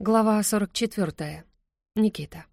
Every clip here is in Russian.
Глава 44. Никита.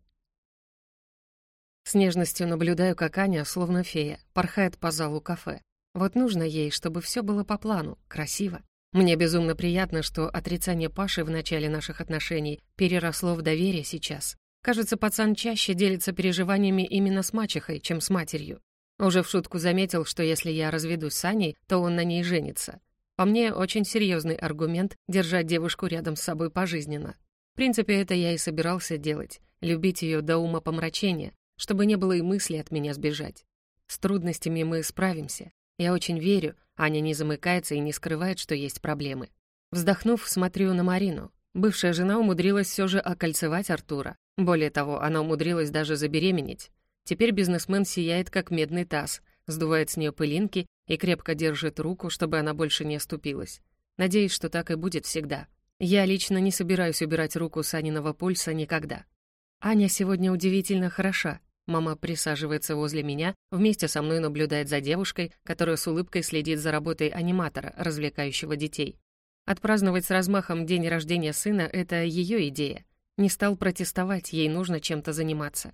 С нежностью наблюдаю, как Аня, словно фея, порхает по залу кафе. Вот нужно ей, чтобы все было по плану, красиво. Мне безумно приятно, что отрицание Паши в начале наших отношений переросло в доверие сейчас. Кажется, пацан чаще делится переживаниями именно с мачехой, чем с матерью. Уже в шутку заметил, что если я разведусь с Аней, то он на ней женится. По мне, очень серьезный аргумент держать девушку рядом с собой пожизненно. В принципе, это я и собирался делать, любить ее до ума помрачения, чтобы не было и мысли от меня сбежать. С трудностями мы справимся. Я очень верю, Аня не замыкается и не скрывает, что есть проблемы. Вздохнув, смотрю на Марину. Бывшая жена умудрилась все же окольцевать Артура. Более того, она умудрилась даже забеременеть. Теперь бизнесмен сияет, как медный таз, сдувает с нее пылинки и крепко держит руку, чтобы она больше не оступилась. Надеюсь, что так и будет всегда. Я лично не собираюсь убирать руку с Аниного пульса никогда. Аня сегодня удивительно хороша. Мама присаживается возле меня, вместе со мной наблюдает за девушкой, которая с улыбкой следит за работой аниматора, развлекающего детей. Отпраздновать с размахом день рождения сына — это ее идея. Не стал протестовать, ей нужно чем-то заниматься.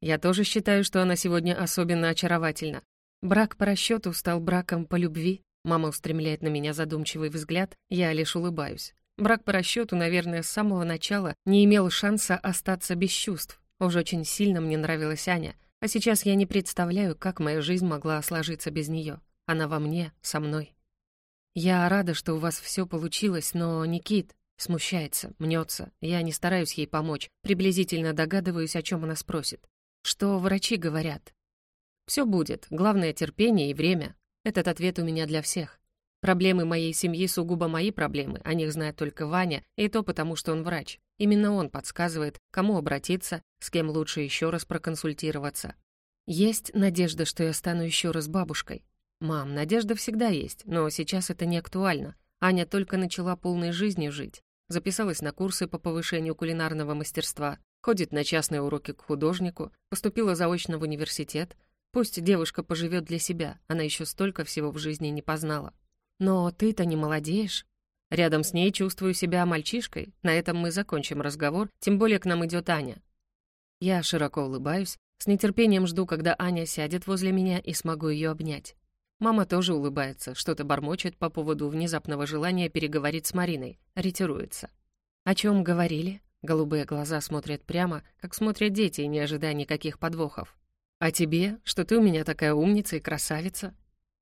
Я тоже считаю, что она сегодня особенно очаровательна. Брак по расчету стал браком по любви. Мама устремляет на меня задумчивый взгляд, я лишь улыбаюсь. Брак по расчету, наверное, с самого начала не имел шанса остаться без чувств. Уж очень сильно мне нравилась Аня, а сейчас я не представляю, как моя жизнь могла сложиться без нее. Она во мне, со мной. Я рада, что у вас все получилось, но Никит смущается, мнется. Я не стараюсь ей помочь, приблизительно догадываюсь, о чем она спросит. Что врачи говорят? Все будет, главное терпение и время. Этот ответ у меня для всех. Проблемы моей семьи сугубо мои проблемы, о них знает только Ваня, и то потому, что он врач. Именно он подсказывает, кому обратиться, с кем лучше еще раз проконсультироваться. Есть надежда, что я стану еще раз бабушкой. Мам, надежда всегда есть, но сейчас это не актуально. Аня только начала полной жизнью жить. Записалась на курсы по повышению кулинарного мастерства, ходит на частные уроки к художнику, поступила заочно в университет. Пусть девушка поживет для себя, она еще столько всего в жизни не познала. «Но ты-то не молодеешь». Рядом с ней чувствую себя мальчишкой. На этом мы закончим разговор, тем более к нам идет Аня. Я широко улыбаюсь, с нетерпением жду, когда Аня сядет возле меня и смогу ее обнять. Мама тоже улыбается, что-то бормочет по поводу внезапного желания переговорить с Мариной, ретируется. «О чем говорили?» Голубые глаза смотрят прямо, как смотрят дети, не ожидая никаких подвохов. «А тебе, что ты у меня такая умница и красавица?»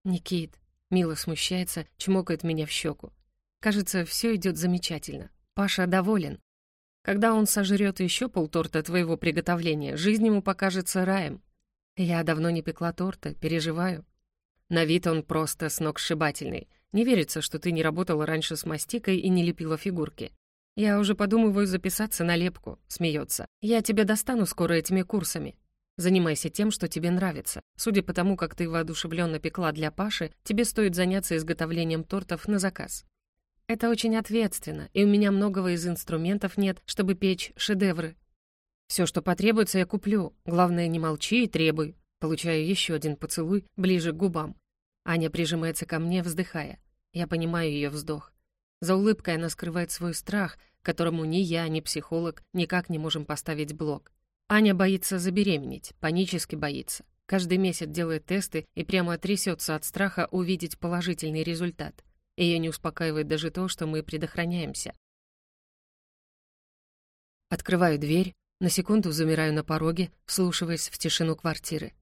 «Никит, Мила смущается, чмокает меня в щеку. Кажется, все идет замечательно. Паша доволен. Когда он сожрет еще полторта твоего приготовления, жизнь ему покажется раем. Я давно не пекла торта, переживаю. На вид он просто сногсшибательный. Не верится, что ты не работала раньше с мастикой и не лепила фигурки. Я уже подумываю записаться на лепку, смеется. Я тебя достану скоро этими курсами. Занимайся тем, что тебе нравится. Судя по тому, как ты воодушевленно пекла для Паши, тебе стоит заняться изготовлением тортов на заказ. Это очень ответственно, и у меня многого из инструментов нет, чтобы печь шедевры. Все, что потребуется, я куплю. Главное, не молчи и требуй. Получаю еще один поцелуй ближе к губам. Аня прижимается ко мне, вздыхая. Я понимаю ее вздох. За улыбкой она скрывает свой страх, которому ни я, ни психолог никак не можем поставить блок. Аня боится забеременеть, панически боится. Каждый месяц делает тесты и прямо трясется от страха увидеть положительный результат. Ее не успокаивает даже то, что мы предохраняемся. Открываю дверь, на секунду замираю на пороге, вслушиваясь в тишину квартиры.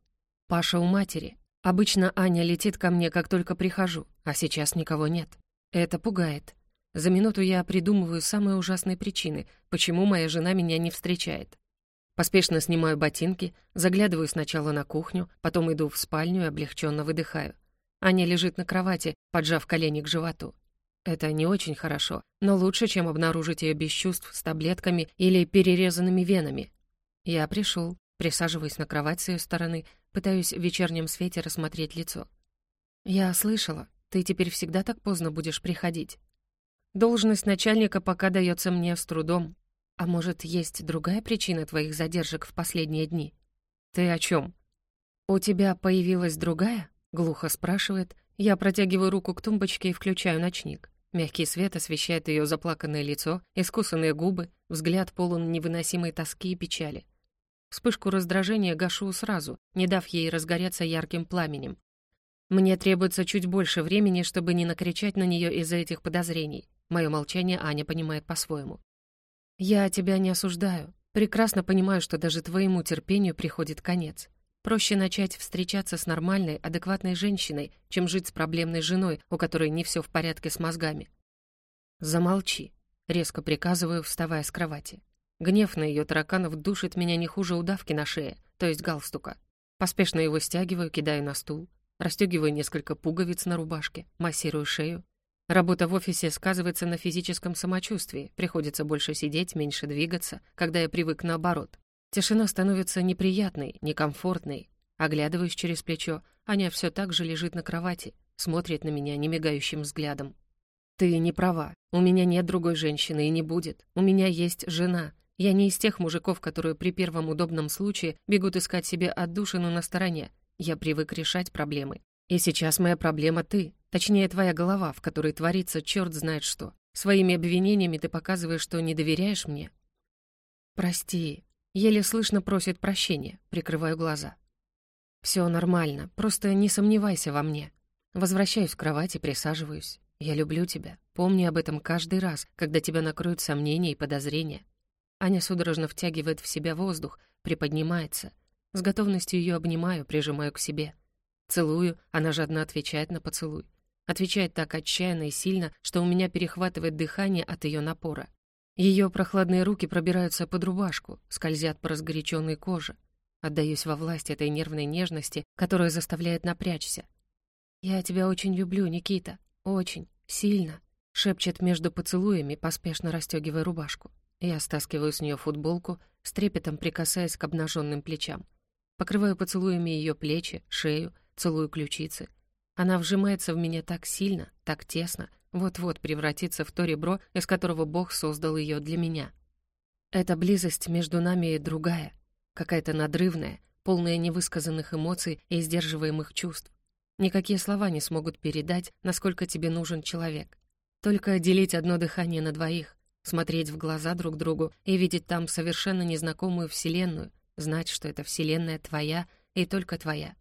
Паша у матери. Обычно Аня летит ко мне, как только прихожу, а сейчас никого нет. Это пугает. За минуту я придумываю самые ужасные причины, почему моя жена меня не встречает. Поспешно снимаю ботинки, заглядываю сначала на кухню, потом иду в спальню и облегченно выдыхаю. Аня лежит на кровати, поджав колени к животу. Это не очень хорошо, но лучше, чем обнаружить ее без чувств с таблетками или перерезанными венами. Я пришел, присаживаюсь на кровать с ее стороны, пытаюсь в вечернем свете рассмотреть лицо. «Я слышала, ты теперь всегда так поздно будешь приходить. Должность начальника пока дается мне с трудом, «А может, есть другая причина твоих задержек в последние дни?» «Ты о чем? «У тебя появилась другая?» — глухо спрашивает. Я протягиваю руку к тумбочке и включаю ночник. Мягкий свет освещает ее заплаканное лицо, искусанные губы, взгляд полон невыносимой тоски и печали. Вспышку раздражения гашу сразу, не дав ей разгореться ярким пламенем. Мне требуется чуть больше времени, чтобы не накричать на нее из-за этих подозрений. Мое молчание Аня понимает по-своему. «Я тебя не осуждаю. Прекрасно понимаю, что даже твоему терпению приходит конец. Проще начать встречаться с нормальной, адекватной женщиной, чем жить с проблемной женой, у которой не все в порядке с мозгами. «Замолчи», — резко приказываю, вставая с кровати. Гнев на ее тараканов душит меня не хуже удавки на шее, то есть галстука. Поспешно его стягиваю, кидаю на стул, расстегиваю несколько пуговиц на рубашке, массирую шею. Работа в офисе сказывается на физическом самочувствии, приходится больше сидеть, меньше двигаться, когда я привык наоборот. Тишина становится неприятной, некомфортной. Оглядываюсь через плечо, Аня все так же лежит на кровати, смотрит на меня немигающим взглядом. «Ты не права. У меня нет другой женщины и не будет. У меня есть жена. Я не из тех мужиков, которые при первом удобном случае бегут искать себе отдушину на стороне. Я привык решать проблемы. И сейчас моя проблема ты. Точнее, твоя голова, в которой творится черт знает что. Своими обвинениями ты показываешь, что не доверяешь мне. Прости, Еле слышно просит прощения, прикрываю глаза. Все нормально, просто не сомневайся во мне. Возвращаюсь в кровать и присаживаюсь. Я люблю тебя. Помни об этом каждый раз, когда тебя накроют сомнения и подозрения. Аня судорожно втягивает в себя воздух, приподнимается. С готовностью ее обнимаю, прижимаю к себе. Целую, она жадно отвечает на поцелуй. Отвечает так отчаянно и сильно, что у меня перехватывает дыхание от ее напора. Ее прохладные руки пробираются под рубашку, скользят по разгоряченной коже. Отдаюсь во власть этой нервной нежности, которая заставляет напрячься. «Я тебя очень люблю, Никита. Очень. Сильно», — шепчет между поцелуями, поспешно расстегивая рубашку. Я стаскиваю с нее футболку, с трепетом прикасаясь к обнаженным плечам. Покрываю поцелуями ее плечи, шею, целую ключицы. Она вжимается в меня так сильно, так тесно, вот-вот превратится в то ребро, из которого Бог создал ее для меня. Эта близость между нами другая, какая-то надрывная, полная невысказанных эмоций и сдерживаемых чувств. Никакие слова не смогут передать, насколько тебе нужен человек. Только делить одно дыхание на двоих, смотреть в глаза друг другу и видеть там совершенно незнакомую вселенную, знать, что эта вселенная твоя и только твоя.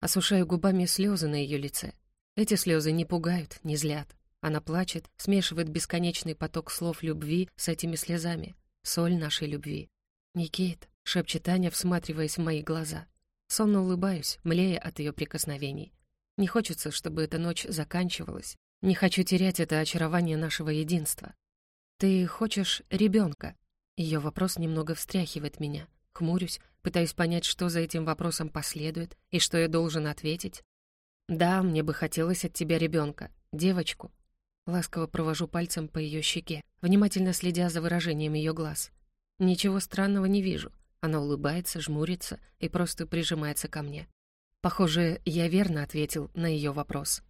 Осушаю губами слезы на ее лице. Эти слезы не пугают, не злят. Она плачет, смешивает бесконечный поток слов любви с этими слезами. Соль нашей любви. «Никит», — шепчет Аня, всматриваясь в мои глаза. Сонно улыбаюсь, млея от ее прикосновений. Не хочется, чтобы эта ночь заканчивалась. Не хочу терять это очарование нашего единства. «Ты хочешь ребенка? Ее вопрос немного встряхивает меня. Хмурюсь, пытаюсь понять, что за этим вопросом последует и что я должен ответить. «Да, мне бы хотелось от тебя ребенка, девочку, Ласково провожу пальцем по ее щеке, внимательно следя за выражением ее глаз. Ничего странного не вижу. Она улыбается, жмурится и просто прижимается ко мне. Похоже, я верно ответил на ее вопрос.